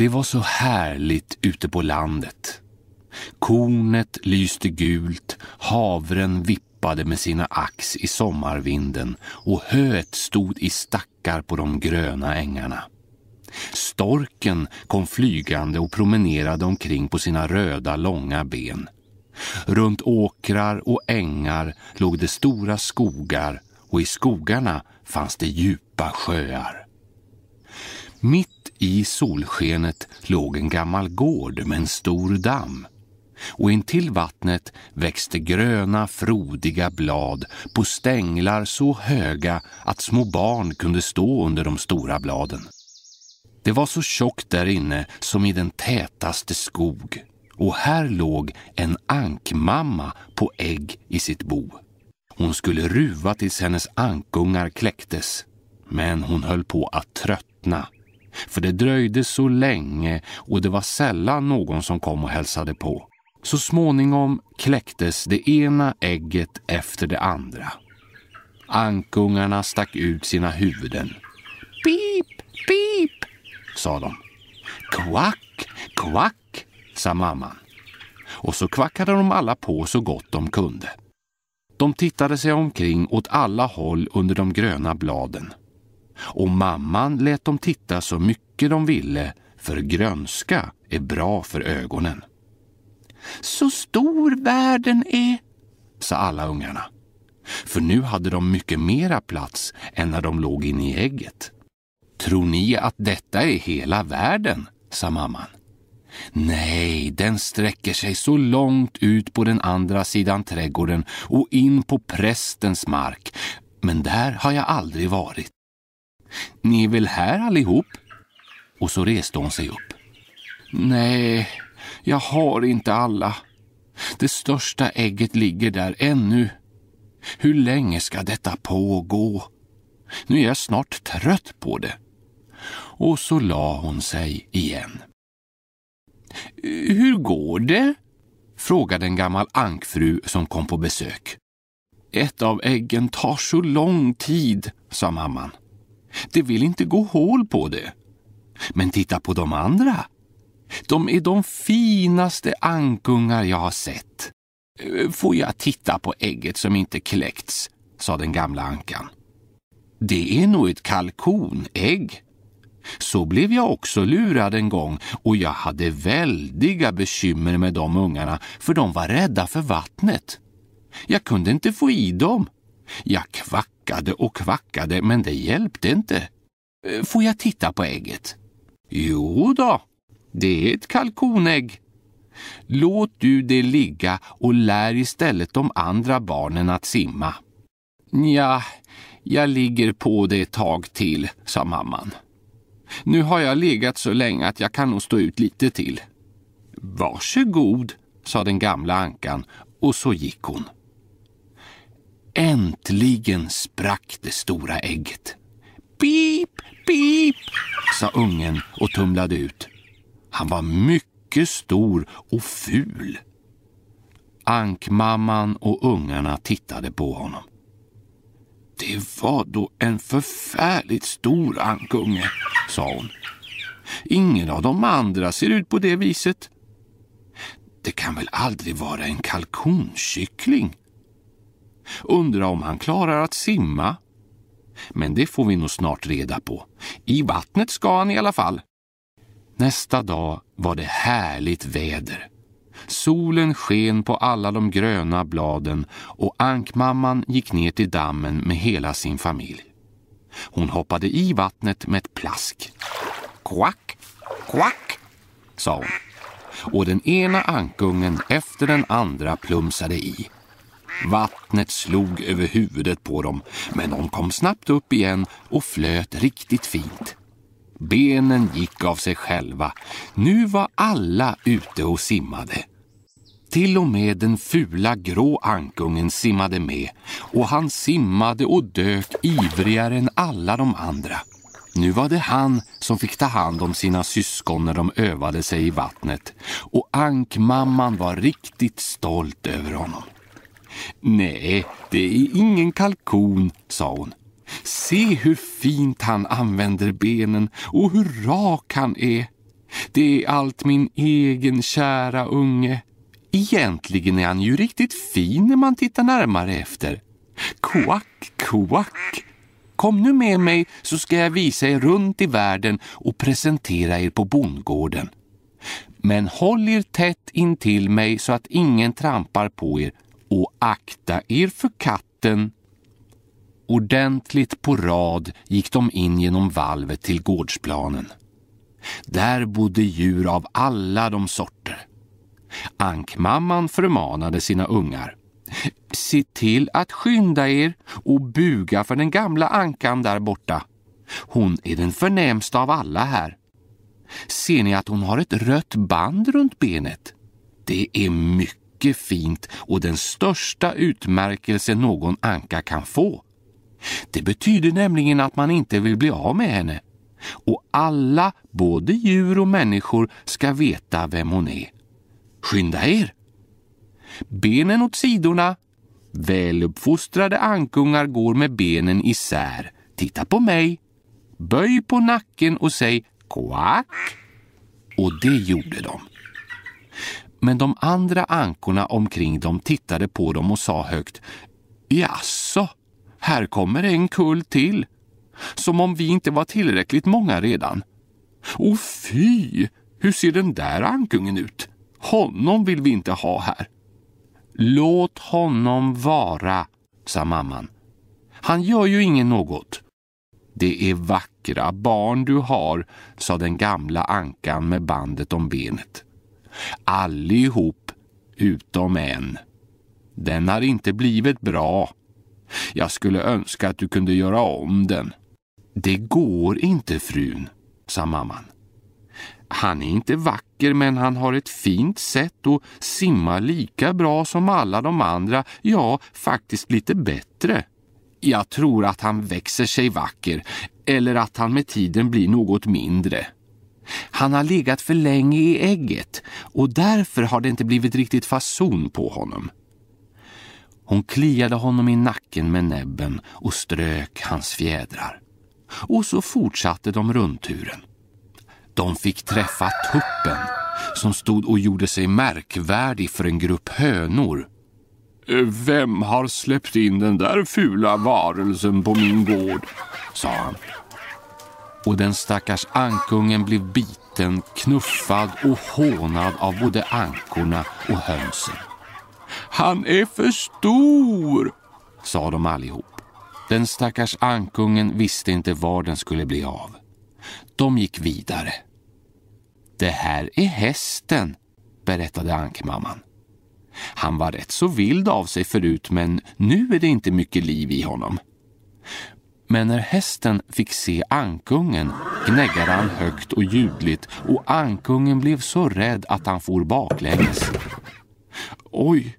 Det var så härligt ute på landet. Kornet lyste gult, havren vippade med sina ax i sommarvinden och höet stod i stackar på de gröna ängarna. Storken kom flygande och promenerade omkring på sina röda långa ben. Runt åkrar och ängar låg det stora skogar och i skogarna fanns det djupa sjöar. Mitt i solskenet låg en gammal gård med en stor damm och intill vattnet växte gröna frodiga blad på stänglar så höga att små barn kunde stå under de stora bladen. Det var så tjockt där inne som i den tätaste skog och här låg en ankmamma på ägg i sitt bo. Hon skulle ruva tills hennes ankungar kläcktes, men hon höll på att tröttna. För det dröjde så länge och det var sällan någon som kom och hälsade på. Så småningom kläcktes det ena ägget efter det andra. Ankungarna stack ut sina huvuden. Pip, pip, sa de. Kvack, kvack, sa mamman. Och så kvackade de alla på så gott de kunde. De tittade sig omkring åt alla håll under de gröna bladen. Och mamman lät dem titta så mycket de ville, för grönska är bra för ögonen. Så stor världen är, sa alla ungarna. För nu hade de mycket mera plats än när de låg inne i ägget. Tror ni att detta är hela världen? sa mamman. Nej, den sträcker sig så långt ut på den andra sidan trädgården och in på prästens mark. Men där har jag aldrig varit. Ni är väl här allihop? Och så reste hon sig upp. Nej, jag har inte alla. Det största ägget ligger där ännu. Hur länge ska detta pågå? Nu är jag snart trött på det. Och så la hon sig igen. Hur går det? frågade en gammal ankfru som kom på besök. Ett av äggen tar så lång tid, sa mamman. Det vill inte gå hål på det. Men titta på de andra. De är de finaste ankungar jag har sett. Eh, får jag titta på ägget som inte kläckts, sa den gamla ankan. Det är nog ett kalkonägg. Så blev jag också lurad en gång och jag hade väldiga bekymmer med de ungarna för de var rädda för vattnet. Jag kunde inte få i dem. Jag kvackade och kvackade men det hjälpte inte. Eh, får jag titta på ägget? Jo då, det är ett kalkonägg. Låt du det ligga och lär istället de andra barnen att simma. Ja, jag ligger på det ett tag till, sa mamman. Nu har jag legat så länge att jag kan nog stå ut lite till. Varsågod, sa den gamla ankan och så gick hon. Äntligen sprack det stora ägget. Pip, pip, sa ungen och tumlade ut. Han var mycket stor och ful. Ankmamman och ungarna tittade på honom. Det var då en förfärligt stor ankunge, sa hon. Ingen av de andra ser ut på det viset. Det kan väl aldrig vara en kalkonkyckling? Undra om han klarar att simma? Men det får vi nog snart reda på. I vattnet ska han i alla fall. Nästa dag var det härligt väder. Solen sken på alla de gröna bladen och ankmamman gick ner till dammen med hela sin familj. Hon hoppade i vattnet med ett plask. Quack, quack, sa hon. Och den ena ankungen efter den andra plumsade i. Vattnet slog över huvudet på dem, men de kom snabbt upp igen och flöt riktigt fint. Benen gick av sig själva. Nu var alla ute och simmade. Till och med den fula grå ankungen simmade med och han simmade och dök ivrigare än alla de andra. Nu var det han som fick ta hand om sina syskon när de övade sig i vattnet och ankmamman var riktigt stolt över honom. Nej, det är ingen kalkon, sa hon. Se hur fint han använder benen och hur rak han är. Det är allt min egen kära unge. Egentligen är han ju riktigt fin när man tittar närmare efter. Kvack, kvack. Kom nu med mig så ska jag visa er runt i världen och presentera er på bondgården. Men håll er tätt intill mig så att ingen trampar på er och akta er för katten. Ordentligt på rad gick de in genom valvet till gårdsplanen. Där bodde djur av alla de sorter. Ankmamman förmanade sina ungar. Se till att skynda er och buga för den gamla ankan där borta. Hon är den förnämsta av alla här. Ser ni att hon har ett rött band runt benet? Det är mycket fint och den största utmärkelse någon anka kan få. Det betyder nämligen att man inte vill bli av med henne. Och alla, både djur och människor, ska veta vem hon är. Skynda er! Benen åt sidorna. Väluppfostrade ankungar går med benen isär. Titta på mig. Böj på nacken och säg kvack. Och det gjorde de. Men de andra ankorna omkring dem tittade på dem och sa högt Jaså, här kommer en kull till. Som om vi inte var tillräckligt många redan. Och fy, hur ser den där ankungen ut? Honom vill vi inte ha här. Låt honom vara, sa mamman. Han gör ju ingen något. Det är vackra barn du har, sa den gamla ankan med bandet om benet. Allihop utom en. Den har inte blivit bra. Jag skulle önska att du kunde göra om den. Det går inte, frun, sa mamman. Han är inte vacker men han har ett fint sätt och simmar lika bra som alla de andra, ja, faktiskt lite bättre. Jag tror att han växer sig vacker eller att han med tiden blir något mindre. Han har legat för länge i ägget och därför har det inte blivit riktigt fason på honom. Hon kliade honom i nacken med näbben och strök hans fjädrar. Och så fortsatte de rundturen. De fick träffa tuppen som stod och gjorde sig märkvärdig för en grupp hönor. Vem har släppt in den där fula varelsen på min gård? sa han. Och den stackars ankungen blev biten, knuffad och hånad av både ankorna och hönsen. Han är för stor, sa de allihop. Den stackars ankungen visste inte var den skulle bli av. De gick vidare. Det här är hästen, berättade ankmamman. Han var rätt så vild av sig förut men nu är det inte mycket liv i honom. Men när hästen fick se ankungen gnäggade han högt och ljudligt och ankungen blev så rädd att han for baklänges. Oj,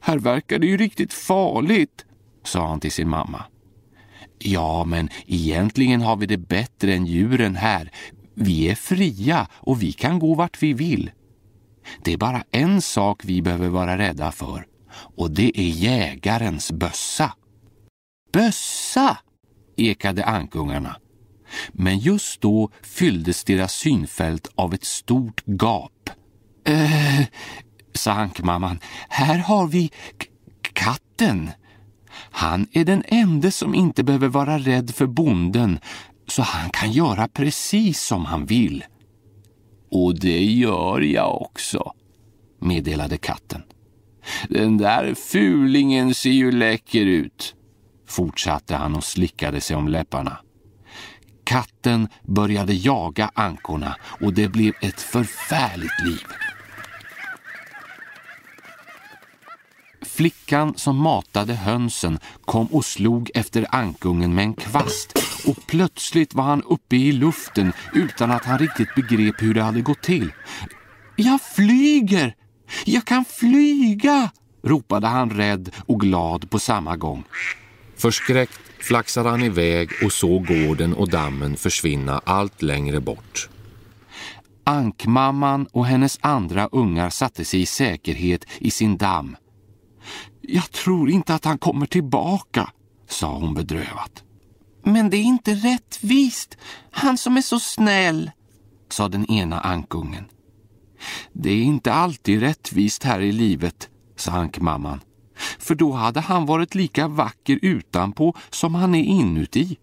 här verkar det ju riktigt farligt, sa han till sin mamma. Ja, men egentligen har vi det bättre än djuren här. Vi är fria och vi kan gå vart vi vill. Det är bara en sak vi behöver vara rädda för och det är jägarens bössa. Bössa! Ekade ankungarna. Men just då fylldes deras synfält av ett stort gap. Eh, sa ankmamman, här har vi katten. Han är den enda som inte behöver vara rädd för bonden så han kan göra precis som han vill. Och det gör jag också, meddelade katten. Den där fulingen ser ju läcker ut, fortsatte han och slickade sig om läpparna. Katten började jaga ankorna och det blev ett förfärligt liv. Flickan som matade hönsen kom och slog efter ankungen med en kvast och plötsligt var han uppe i luften utan att han riktigt begrep hur det hade gått till. Jag flyger! Jag kan flyga! ropade han rädd och glad på samma gång. Förskräckt flaxade han iväg och såg gården och dammen försvinna allt längre bort. Ankmamman och hennes andra ungar satte sig i säkerhet i sin damm jag tror inte att han kommer tillbaka, sa hon bedrövat. Men det är inte rättvist. Han som är så snäll, sa den ena ankungen. Det är inte alltid rättvist här i livet, sa ankmamman. För då hade han varit lika vacker utanpå som han är inuti.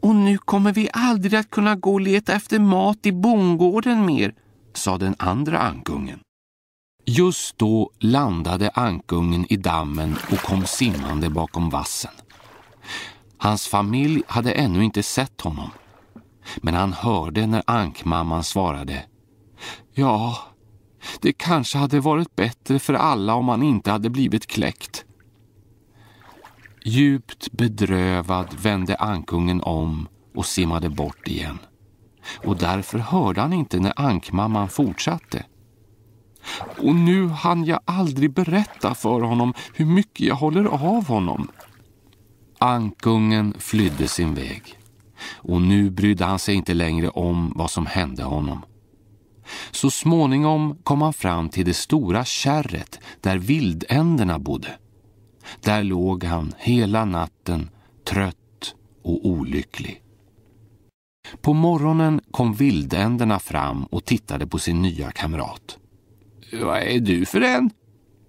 Och nu kommer vi aldrig att kunna gå och leta efter mat i bondgården mer, sa den andra ankungen. Just då landade ankungen i dammen och kom simmande bakom vassen. Hans familj hade ännu inte sett honom. Men han hörde när ankmamman svarade Ja, det kanske hade varit bättre för alla om han inte hade blivit kläckt. Djupt bedrövad vände ankungen om och simmade bort igen. Och därför hörde han inte när ankmamman fortsatte. Och nu hann jag aldrig berätta för honom hur mycket jag håller av honom. Ankungen flydde sin väg och nu brydde han sig inte längre om vad som hände honom. Så småningom kom han fram till det stora kärret där vildänderna bodde. Där låg han hela natten, trött och olycklig. På morgonen kom vildänderna fram och tittade på sin nya kamrat. Vad är du för en?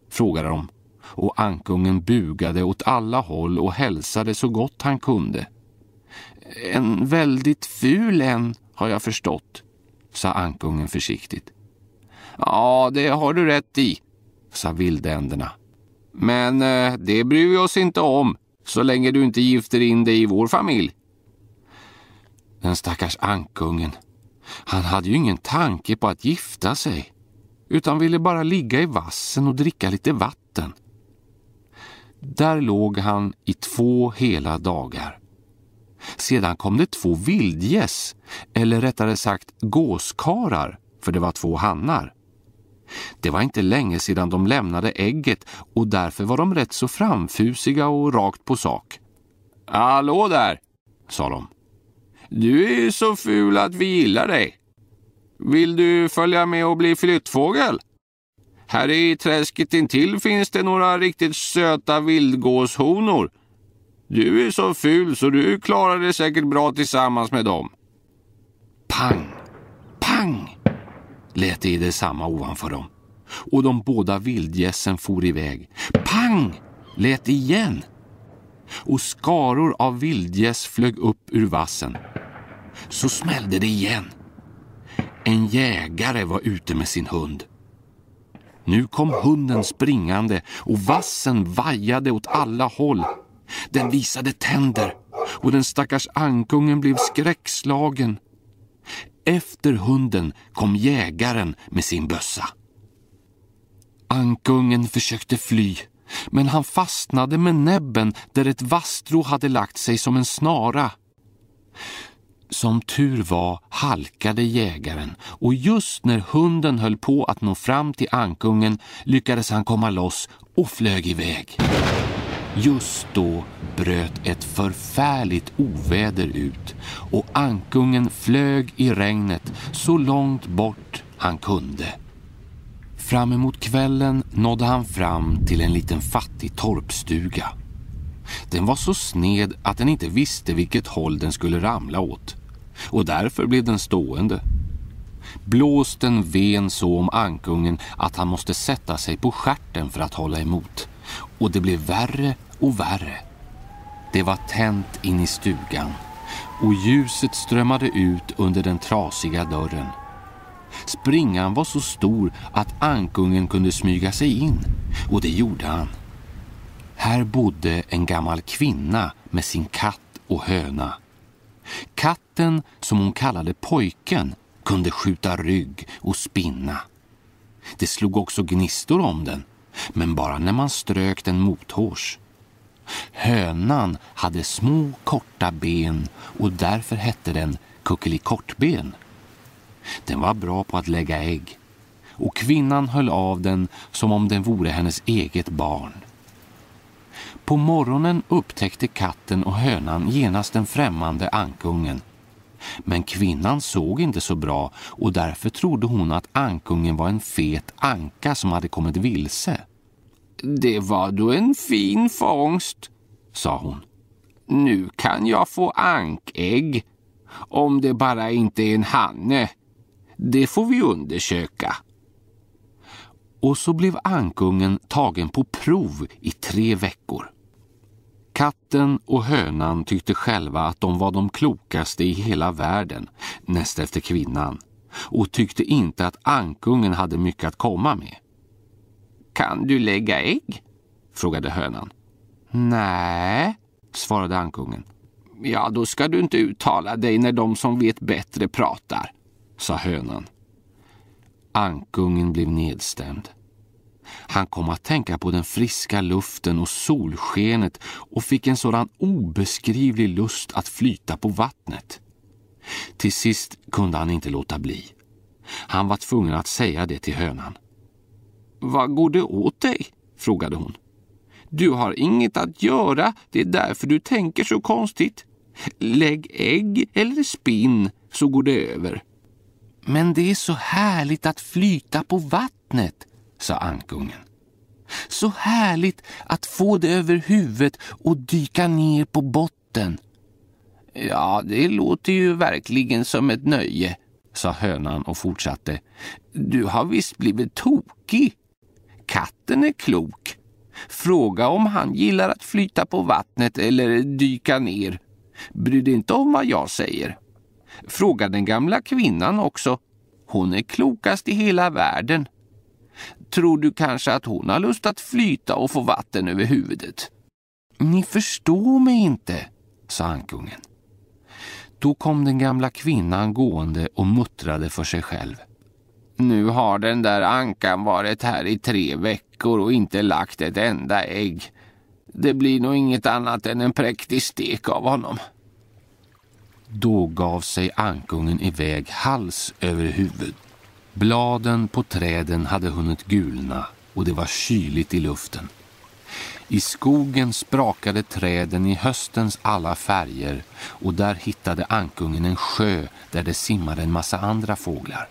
frågade de och ankungen bugade åt alla håll och hälsade så gott han kunde. En väldigt ful en, har jag förstått, sa ankungen försiktigt. Ja, det har du rätt i, sa vildänderna. Men eh, det bryr vi oss inte om, så länge du inte gifter in dig i vår familj. Den stackars ankungen, han hade ju ingen tanke på att gifta sig, utan ville bara ligga i vassen och dricka lite vatten. Där låg han i två hela dagar. Sedan kom det två vildgäss, eller rättare sagt gåskarar, för det var två hannar. Det var inte länge sedan de lämnade ägget och därför var de rätt så framfusiga och rakt på sak. Hallå där, sa de. Du är så ful att vi gillar dig. Vill du följa med och bli flyttfågel? Här i träsket intill finns det några riktigt söta vildgåshonor. Du är så ful så du klarar det säkert bra tillsammans med dem. Pang! Pang! lät det i detsamma ovanför dem. Och de båda vildgässen for iväg. Pang! lät det igen. Och skaror av vildgäss flög upp ur vassen. Så smällde det igen. En jägare var ute med sin hund. Nu kom hunden springande och vassen vajade åt alla håll. Den visade tänder och den stackars ankungen blev skräckslagen. Efter hunden kom jägaren med sin bössa. Ankungen försökte fly, men han fastnade med näbben där ett vasstrå hade lagt sig som en snara. Som tur var halkade jägaren och just när hunden höll på att nå fram till ankungen lyckades han komma loss och flög iväg. Just då bröt ett förfärligt oväder ut och ankungen flög i regnet så långt bort han kunde. Fram emot kvällen nådde han fram till en liten fattig torpstuga. Den var så sned att den inte visste vilket håll den skulle ramla åt och därför blev den stående. Blåsten ven så om ankungen att han måste sätta sig på skärten för att hålla emot och det blev värre och värre. Det var tänt in i stugan och ljuset strömmade ut under den trasiga dörren. Springan var så stor att ankungen kunde smyga sig in och det gjorde han. Här bodde en gammal kvinna med sin katt och höna. Katten, som hon kallade pojken, kunde skjuta rygg och spinna. Det slog också gnistor om den, men bara när man strök den mothårs. Hönan hade små korta ben och därför hette den kuckelikortben. Den var bra på att lägga ägg och kvinnan höll av den som om den vore hennes eget barn. På morgonen upptäckte katten och hönan genast den främmande ankungen. Men kvinnan såg inte så bra och därför trodde hon att ankungen var en fet anka som hade kommit vilse. Det var då en fin fångst, sa hon. Nu kan jag få ankägg, om det bara inte är en hanne. Det får vi undersöka. Och så blev ankungen tagen på prov i tre veckor. Katten och hönan tyckte själva att de var de klokaste i hela världen, näst efter kvinnan, och tyckte inte att ankungen hade mycket att komma med. Kan du lägga ägg? frågade hönan. Nej, svarade ankungen. Ja, då ska du inte uttala dig när de som vet bättre pratar, sa hönan. Ankungen blev nedstämd. Han kom att tänka på den friska luften och solskenet och fick en sådan obeskrivlig lust att flyta på vattnet. Till sist kunde han inte låta bli. Han var tvungen att säga det till hönan. Vad går det åt dig? frågade hon. Du har inget att göra, det är därför du tänker så konstigt. Lägg ägg eller spinn så går det över. Men det är så härligt att flyta på vattnet, sa ankungen. Så härligt att få det över huvudet och dyka ner på botten. Ja, det låter ju verkligen som ett nöje, sa hönan och fortsatte. Du har visst blivit tokig. Katten är klok. Fråga om han gillar att flyta på vattnet eller dyka ner. Bry dig inte om vad jag säger. Fråga den gamla kvinnan också. Hon är klokast i hela världen. Tror du kanske att hon har lust att flyta och få vatten över huvudet? Ni förstår mig inte, sa ankungen. Då kom den gamla kvinnan gående och muttrade för sig själv. Nu har den där ankan varit här i tre veckor och inte lagt ett enda ägg. Det blir nog inget annat än en präktig stek av honom. Då gav sig ankungen iväg hals över huvud. Bladen på träden hade hunnit gulna och det var kyligt i luften. I skogen sprakade träden i höstens alla färger och där hittade ankungen en sjö där det simmade en massa andra fåglar.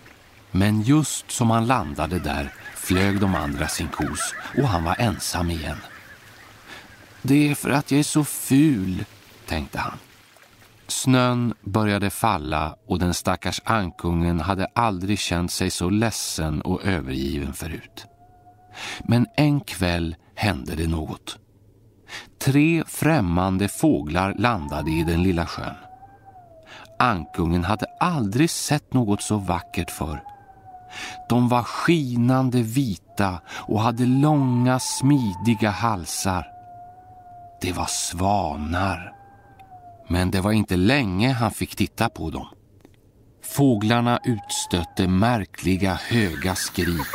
Men just som han landade där flög de andra sin kos och han var ensam igen. Det är för att jag är så ful, tänkte han. Snön började falla och den stackars ankungen hade aldrig känt sig så ledsen och övergiven förut. Men en kväll hände det något. Tre främmande fåglar landade i den lilla sjön. Ankungen hade aldrig sett något så vackert förr. De var skinande vita och hade långa smidiga halsar. Det var svanar. Men det var inte länge han fick titta på dem. Fåglarna utstötte märkliga höga skrik,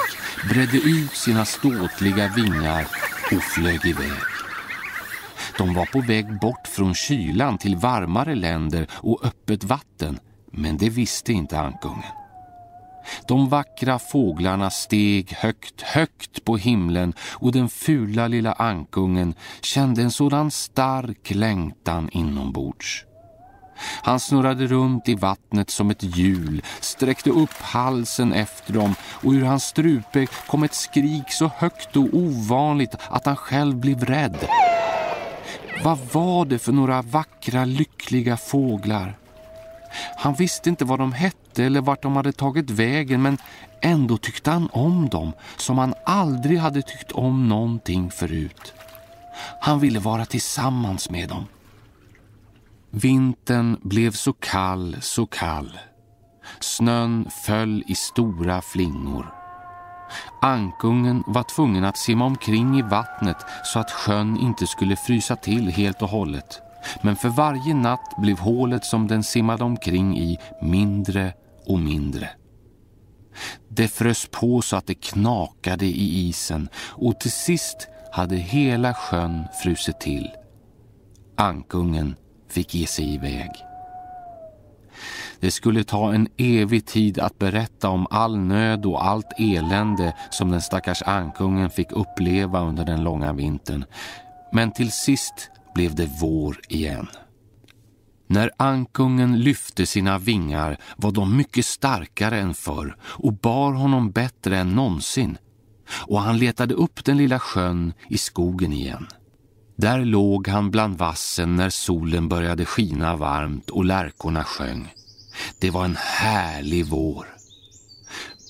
bredde ut sina ståtliga vingar och flög iväg. De var på väg bort från kylan till varmare länder och öppet vatten, men det visste inte ankungen. De vackra fåglarna steg högt, högt på himlen och den fula lilla ankungen kände en sådan stark längtan inombords. Han snurrade runt i vattnet som ett hjul, sträckte upp halsen efter dem och ur hans strupe kom ett skrik så högt och ovanligt att han själv blev rädd. Vad var det för några vackra, lyckliga fåglar? Han visste inte vad de hette eller vart de hade tagit vägen men ändå tyckte han om dem som han aldrig hade tyckt om någonting förut. Han ville vara tillsammans med dem. Vintern blev så kall, så kall. Snön föll i stora flingor. Ankungen var tvungen att simma omkring i vattnet så att sjön inte skulle frysa till helt och hållet. Men för varje natt blev hålet som den simmade omkring i mindre och mindre. Det frös på så att det knakade i isen och till sist hade hela sjön frusit till. Ankungen fick ge sig iväg. Det skulle ta en evig tid att berätta om all nöd och allt elände som den stackars ankungen fick uppleva under den långa vintern. Men till sist blev det vår igen. När ankungen lyfte sina vingar var de mycket starkare än förr och bar honom bättre än någonsin. Och han letade upp den lilla sjön i skogen igen. Där låg han bland vassen när solen började skina varmt och lärkorna sjöng. Det var en härlig vår.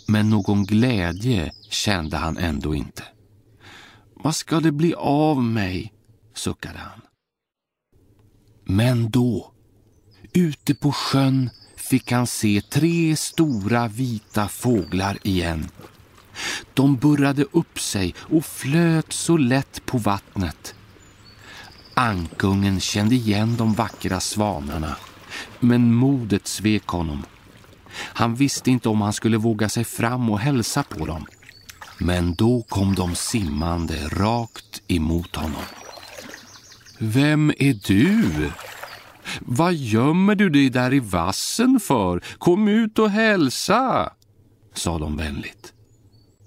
Men någon glädje kände han ändå inte. Vad ska det bli av mig? suckade han. Men då, ute på sjön, fick han se tre stora vita fåglar igen. De burrade upp sig och flöt så lätt på vattnet. Ankungen kände igen de vackra svanarna, men modet svek honom. Han visste inte om han skulle våga sig fram och hälsa på dem. Men då kom de simmande rakt emot honom. Vem är du? Vad gömmer du dig där i vassen för? Kom ut och hälsa, sa de vänligt.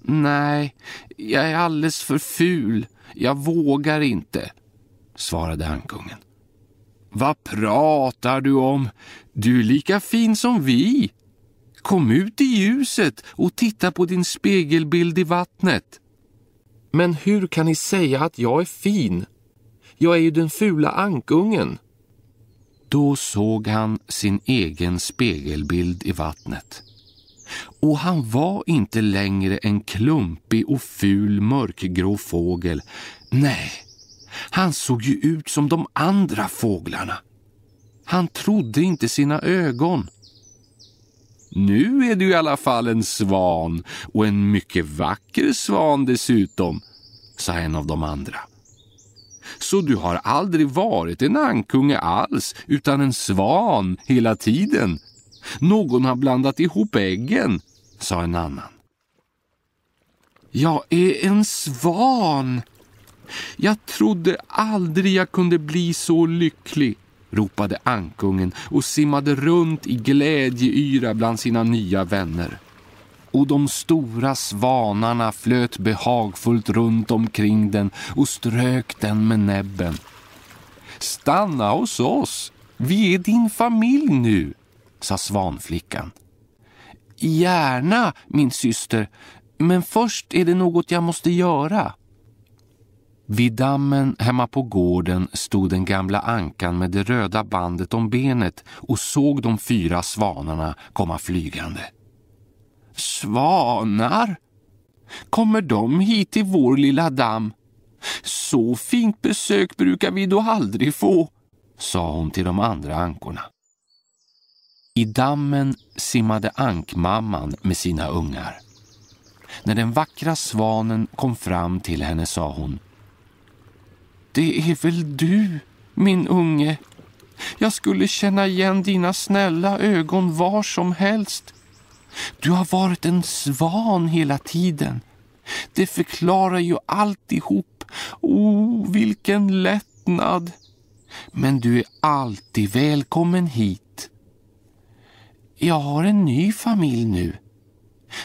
Nej, jag är alldeles för ful. Jag vågar inte, svarade ankungen. Vad pratar du om? Du är lika fin som vi. Kom ut i ljuset och titta på din spegelbild i vattnet. Men hur kan ni säga att jag är fin? Jag är ju den fula ankungen. Då såg han sin egen spegelbild i vattnet. Och han var inte längre en klumpig och ful mörkgrå fågel. Nej, han såg ju ut som de andra fåglarna. Han trodde inte sina ögon. Nu är du i alla fall en svan och en mycket vacker svan dessutom, sa en av de andra. Så du har aldrig varit en ankunge alls, utan en svan hela tiden. Någon har blandat ihop äggen, sa en annan. Jag är en svan. Jag trodde aldrig jag kunde bli så lycklig, ropade ankungen och simmade runt i glädjeyra bland sina nya vänner. Och de stora svanarna flöt behagfullt runt omkring den och strök den med näbben. Stanna hos oss, vi är din familj nu, sa svanflickan. Gärna, min syster, men först är det något jag måste göra. Vid dammen hemma på gården stod den gamla ankan med det röda bandet om benet och såg de fyra svanarna komma flygande. Svanar? Kommer de hit till vår lilla damm? Så fint besök brukar vi då aldrig få, sa hon till de andra ankorna. I dammen simmade ankmamman med sina ungar. När den vackra svanen kom fram till henne sa hon Det är väl du, min unge? Jag skulle känna igen dina snälla ögon var som helst. Du har varit en svan hela tiden. Det förklarar ju alltihop. Oh, vilken lättnad! Men du är alltid välkommen hit. Jag har en ny familj nu,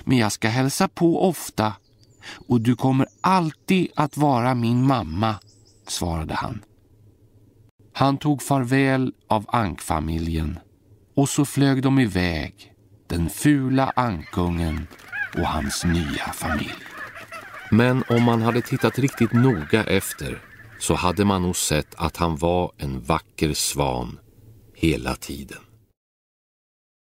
men jag ska hälsa på ofta och du kommer alltid att vara min mamma, svarade han. Han tog farväl av ankfamiljen och så flög de iväg den fula ankungen och hans nya familj. Men om man hade tittat riktigt noga efter så hade man nog sett att han var en vacker svan hela tiden.